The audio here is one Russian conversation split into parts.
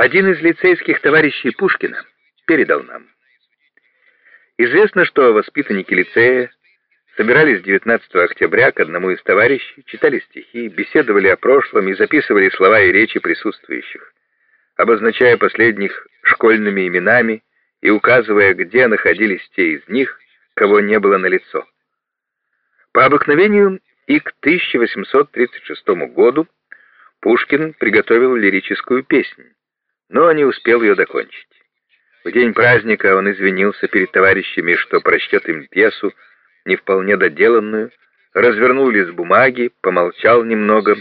Один из лицейских товарищей Пушкина передал нам. Известно, что воспитанники лицея собирались 19 октября к одному из товарищей, читали стихи, беседовали о прошлом и записывали слова и речи присутствующих, обозначая последних школьными именами и указывая, где находились те из них, кого не было на лицо. По обыкновению и к 1836 году Пушкин приготовил лирическую песню, но не успел ее закончить. В день праздника он извинился перед товарищами, что прочтет им пьесу, не вполне доделанную, развернул лист бумаги, помолчал немного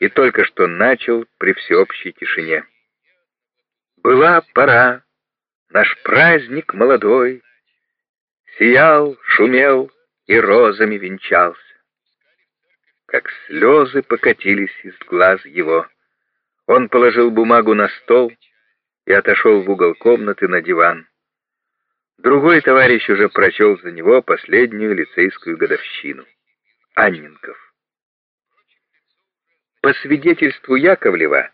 и только что начал при всеобщей тишине. Была пора, наш праздник молодой, Сиял, шумел и розами венчался. Как слезы покатились из глаз его. Он положил бумагу на стол и отошел в угол комнаты на диван. Другой товарищ уже прочел за него последнюю лицейскую годовщину. Анненков. По свидетельству Яковлева,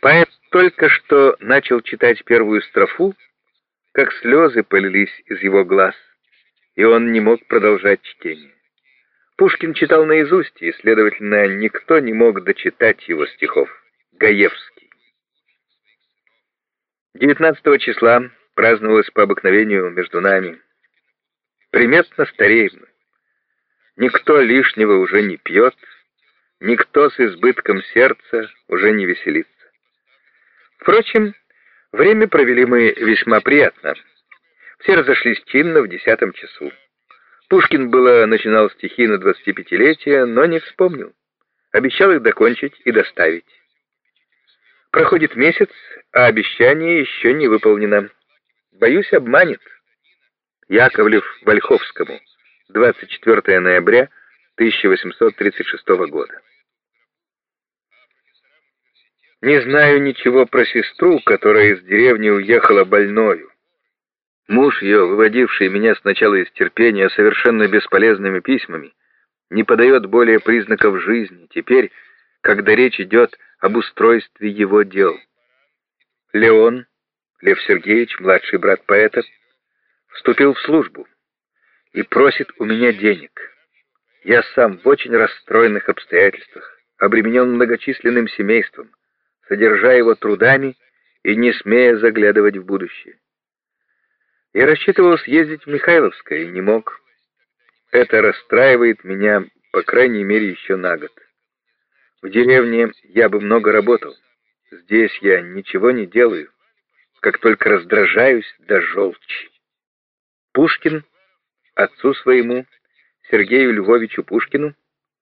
поэт только что начал читать первую строфу, как слезы полились из его глаз, и он не мог продолжать чтение. Пушкин читал наизусть, и, следовательно, никто не мог дочитать его стихов. Гаевский. 19 числа праздновалось по обыкновению между нами. Приметно стареем. Никто лишнего уже не пьет, никто с избытком сердца уже не веселится. Впрочем, время провели мы весьма приятно. Все разошлись чинно в десятом часу. Пушкин было начинал стихи на 25-летие, но не вспомнил. Обещал их докончить и доставить. Проходит месяц, а обещание еще не выполнено. Боюсь, обманет. Яковлев Вольховскому. 24 ноября 1836 года. Не знаю ничего про сестру, которая из деревни уехала больною. Муж ее, выводивший меня сначала из терпения совершенно бесполезными письмами, не подает более признаков жизни, теперь, когда речь идет об устройстве его дел. Леон Лев Сергеевич, младший брат поэта, вступил в службу и просит у меня денег. Я сам в очень расстроенных обстоятельствах, обременен многочисленным семейством, содержа его трудами и не смея заглядывать в будущее. Я рассчитывал съездить в Михайловское и не мог. Это расстраивает меня, по крайней мере, еще на год. В деревне я бы много работал. Здесь я ничего не делаю как только раздражаюсь до желчи. Пушкин отцу своему, Сергею Львовичу Пушкину,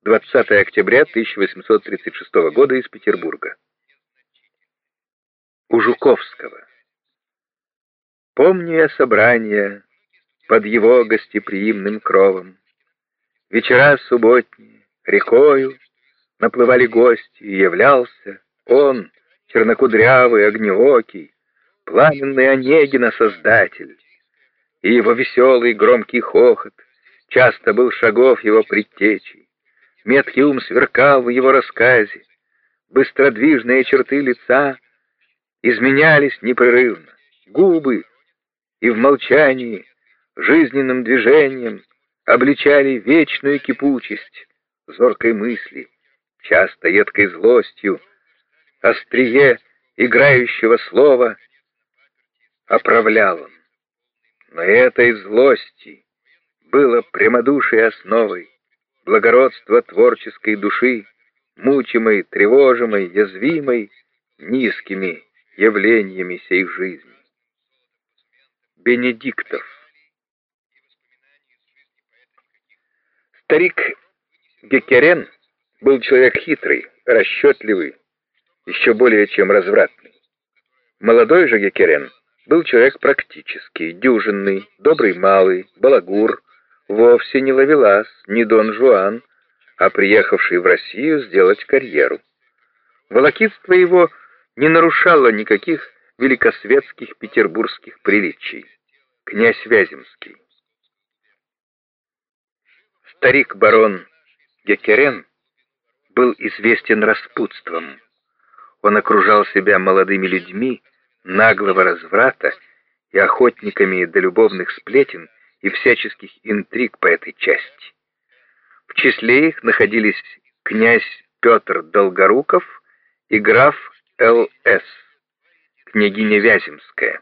20 октября 1836 года из Петербурга. У Жуковского. Помню я собрание под его гостеприимным кровом. Вечера субботние, рекою, наплывали гости, и являлся он, чернокудрявый, огнеокий, пламенный Онегина создатель, и его веселый громкий хохот часто был шагов его предтечей. Меткий ум сверкал в его рассказе, быстродвижные черты лица изменялись непрерывно, губы и в молчании, жизненным движением обличали вечную кипучесть зоркой мысли, часто едкой злостью, острие играющего слова — оправлял он. Но этой злости было прямодушие основой, благородство творческой души, мучимой, тревожимой, язвимой низкими явлениями сей жизни. Бенедиктов Старик Геккерен был человек хитрый, расчетливый, еще более чем развратный. Молодой же Геккерен был человек практический, дюжинный, добрый малый, балагур, вовсе не Лавелас, не Дон Жуан, а приехавший в Россию сделать карьеру. Волокитство его не нарушало никаких великосветских петербургских приличий. Князь Вяземский. Старик-барон Геккерен был известен распутством. он окружал себя молодыми людьми наглого разврата и охотниками до любовных сплетен и всяческих интриг по этой части. В числе их находились князь Петр Долгоруков и граф Л.С., княгиня Вяземская.